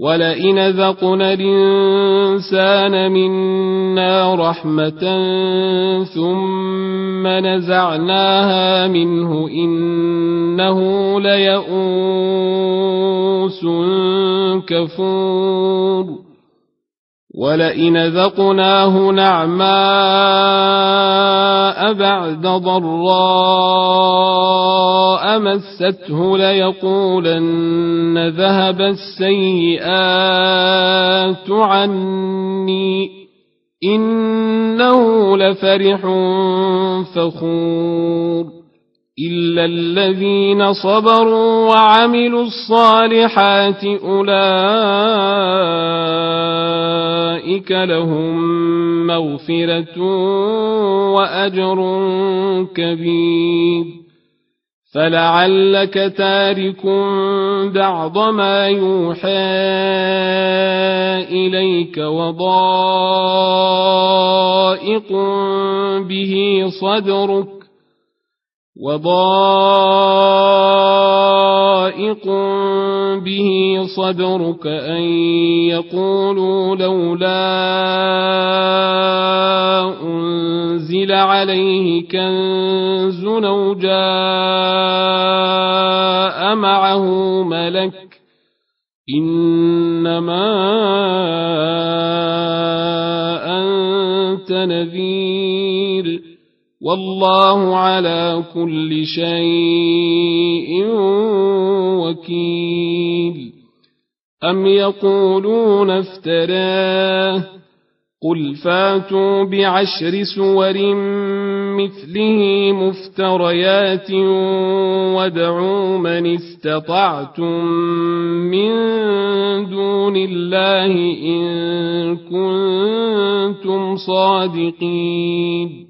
ولئن ذقنا الإنسان منا رحمة ثم نزعناها منه إنه ليئوس كفور ولئن ذقناه نعماء بعد ضراء مسته ليقولن ذهب السيئات عني انه لفرح فخور إلا الذين صبروا وعملوا الصالحات أولئك لهم مغفرة وأجر كبير فلعلك تارك بعض ما يوحى إليك وضائق به صدرك وضائق به صدرك أن يقولوا لولا أنزل عليه كنز أو جاء معه ملك إنما أنت نذير والله على كل شيء وكيل. أم يقولون افتراه؟ قل فاتوا بعشر سور مثله مفتريات وادعوا من استطعتم من دون الله إن كنتم صادقين.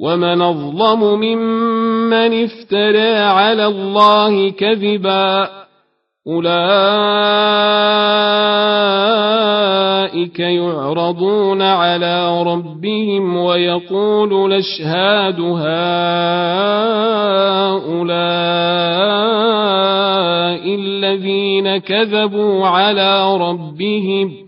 ومن أظلم ممن افترى على الله كذبا أولئك يعرضون على ربهم ويقول الأشهاد هؤلاء الذين كذبوا على ربهم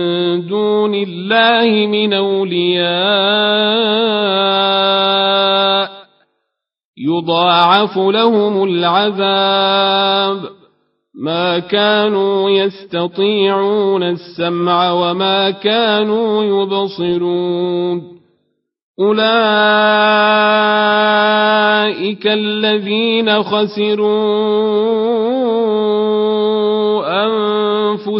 دون الله من أولياء يضاعف لهم العذاب. ما كانوا يستطيعون السمع وما كانوا يبصرون. أولئك الذين خسروا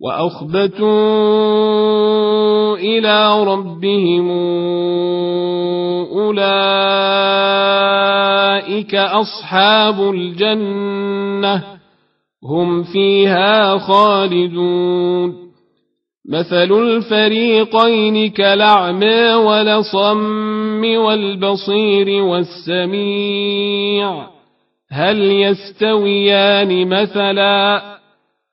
وأخبتوا إلى ربهم أولئك أصحاب الجنة هم فيها خالدون. مثل الفريقين كالأعمى ولصم والبصير والسميع هل يستويان مثلا؟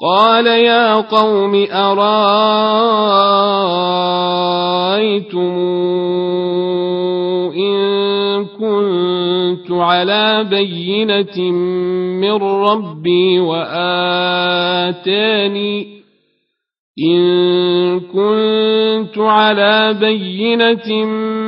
قال يا قوم أرأيتم إن كنت على بينة من ربي وآتاني إن كنت على بينة من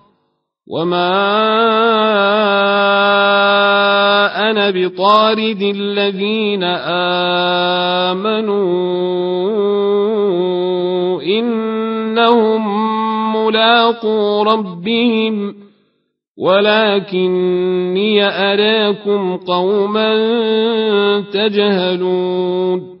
وما أنا بطارد الذين آمنوا إنهم ملاقو ربهم ولكني أراكم قوما تجهلون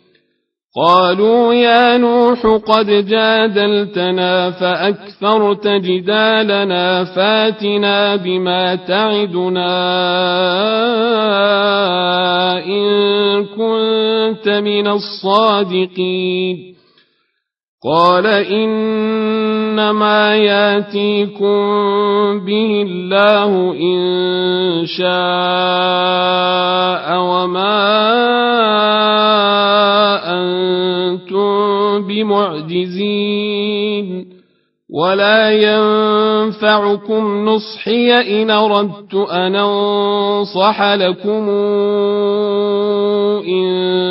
قالوا يا نوح قد جادلتنا فأكثرت جدالنا فاتنا بما تعدنا إن كنت من الصادقين. قال إنما ياتيكم به الله إن شاء وما أنتم بمعجزين ولا ينفعكم نصحي إن أردت أن أنصح لكم إن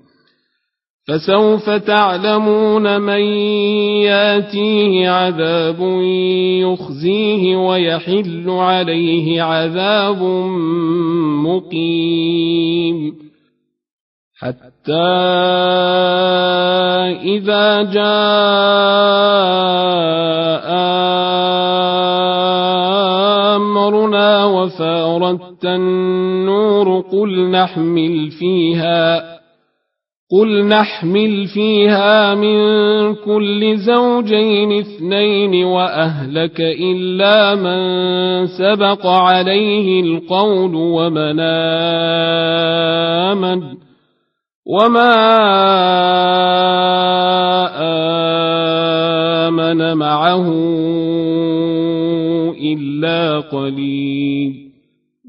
فسوف تعلمون من ياتيه عذاب يخزيه ويحل عليه عذاب مقيم. حتى إذا جاء أمرنا وفارت النور قل نحمل فيها قل نحمل فيها من كل زوجين اثنين واهلك الا من سبق عليه القول ومن امن وما امن معه الا قليل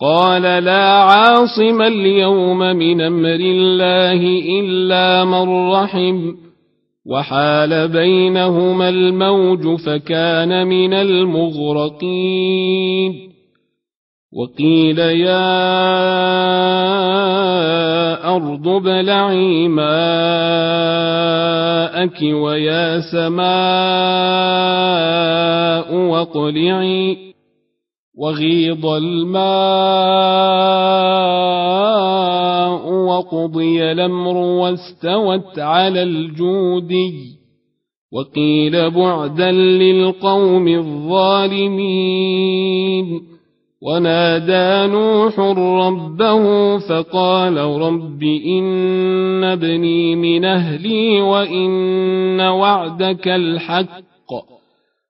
قال لا عاصم اليوم من أمر الله إلا من رحم وحال بينهما الموج فكان من المغرقين وقيل يا أرض بلعي ماءك ويا سماء واقلعي وغيض الماء وقضي الأمر واستوت على الجودي وقيل بعدا للقوم الظالمين. ونادى نوح ربه فقال رب إن ابني من أهلي وإن وعدك الحق.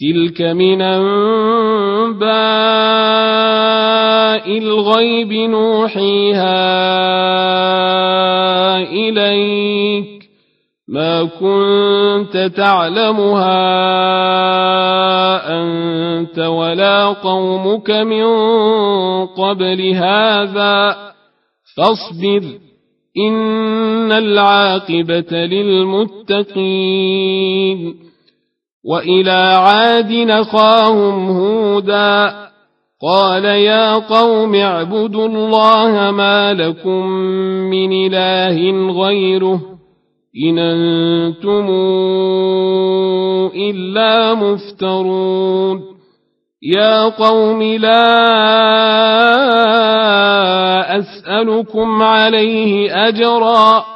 تلك من أنباء الغيب نوحيها إليك ما كنت تعلمها أنت ولا قومك من قبل هذا فاصبر إن العاقبة للمتقين وإلى عاد نخاهم هودا قال يا قوم اعبدوا الله ما لكم من إله غيره إن أنتم إلا مفترون يا قوم لا أسألكم عليه أجرا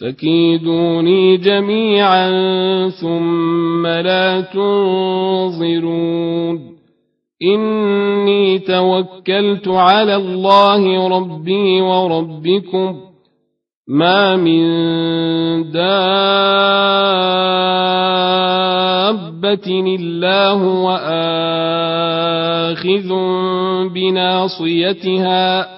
فكيدوني جميعا ثم لا تنظرون. إني توكلت على الله ربي وربكم. ما من دابة دابة إلا هو آخذ بناصيتها.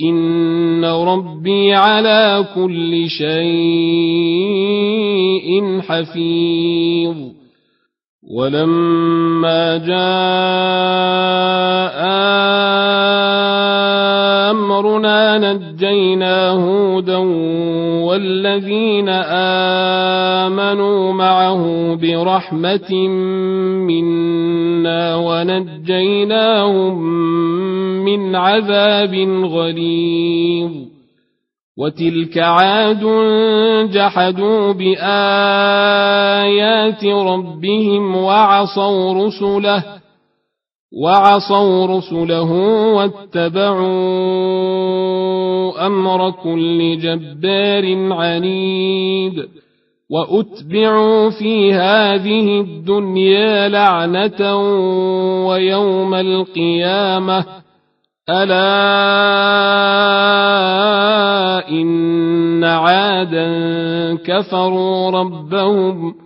إن ربي على كل شيء حفيظ ولما جاء أمرنا نجينا هودا والذين آمنوا معه برحمة منا ونجيناهم من عذاب غليظ وتلك عاد جحدوا بآيات ربهم وعصوا رسله وعصوا رسله واتبعوا أمر كل جبار عنيد وأتبعوا في هذه الدنيا لعنة ويوم القيامة. ألا إن عادا كفروا ربهم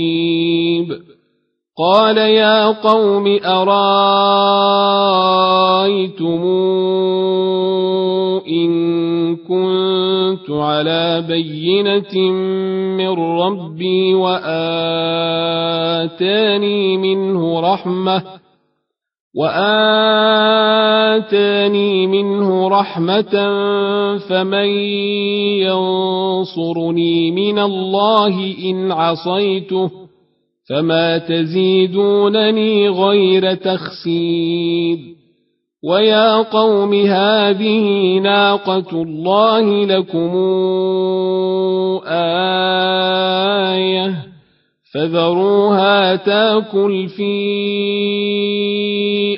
مريب قال يا قوم أرأيتم إن كنت على بينة من ربي وآتاني منه رحمة وآتاني منه رحمة فمن ينصرني من الله إن عصيته فما تزيدونني غير تخسير ويا قوم هذه ناقة الله لكم آية فذروها تاكل في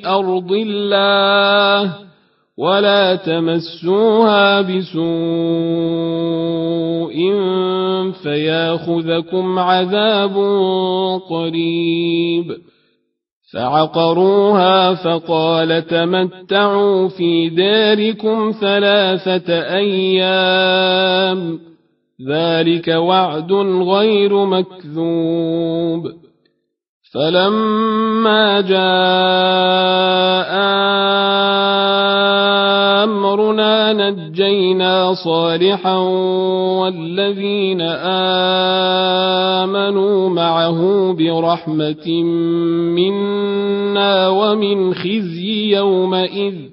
أرض الله ولا تمسوها بسوء فياخذكم عذاب قريب. فعقروها فقال تمتعوا في داركم ثلاثة أيام. ذلك وعد غير مكذوب. فلما جاء أمرنا نجينا صالحا والذين آمنوا معه برحمة منا ومن خزي يومئذ.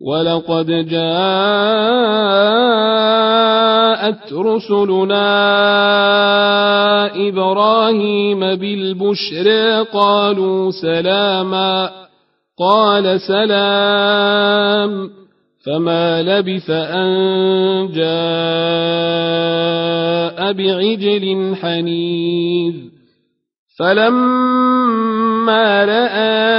ولقد جاءت رسلنا إبراهيم بالبشر قالوا سلاما قال سلام فما لبث أن جاء بعجل حنيذ فلما رأى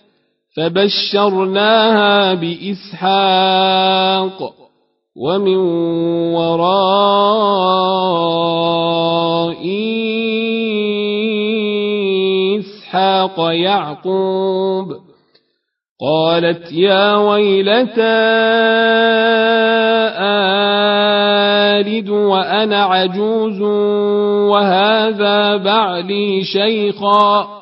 فبشرناها بإسحاق ومن وراء إسحاق يعقوب قالت يا ويلتى آلد وأنا عجوز وهذا بعلي شيخا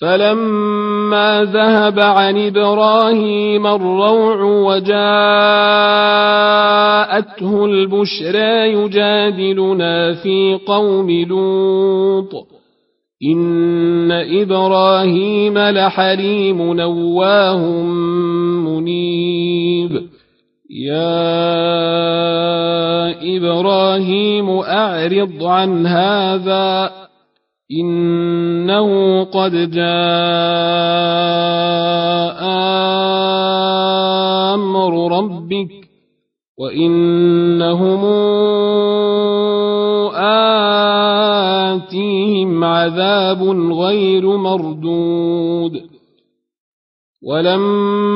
فلما ذهب عن إبراهيم الروع وجاءته البشرى يجادلنا في قوم لوط ان إبراهيم لحليم نواه منيب يا إبراهيم اعرض عن هذا إنه قد جاء أمر ربك وإنهم آتيهم عذاب غير مردود. ولما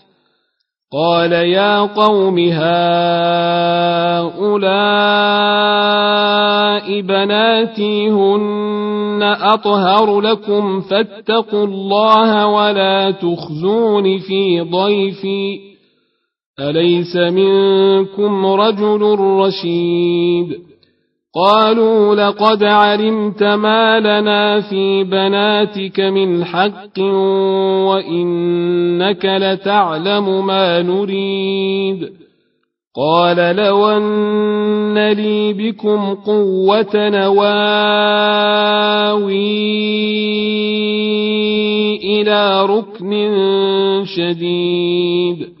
قال يا قوم هؤلاء بناتي هن أطهر لكم فاتقوا الله ولا تخزون في ضيفي أليس منكم رجل رشيد قالوا لقد علمت ما لنا في بناتك من حق وإنك لتعلم ما نريد. قال لو أن لي بكم قوة نواوي إلى ركن شديد.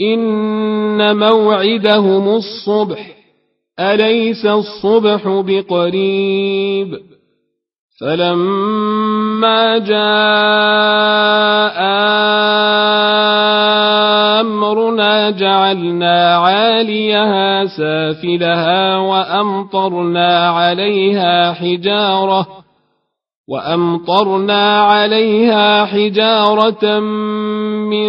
إن موعدهم الصبح أليس الصبح بقريب؟ فلما جاء أمرنا جعلنا عاليها سافلها وأمطرنا عليها حجارة وأمطرنا عليها حجارة من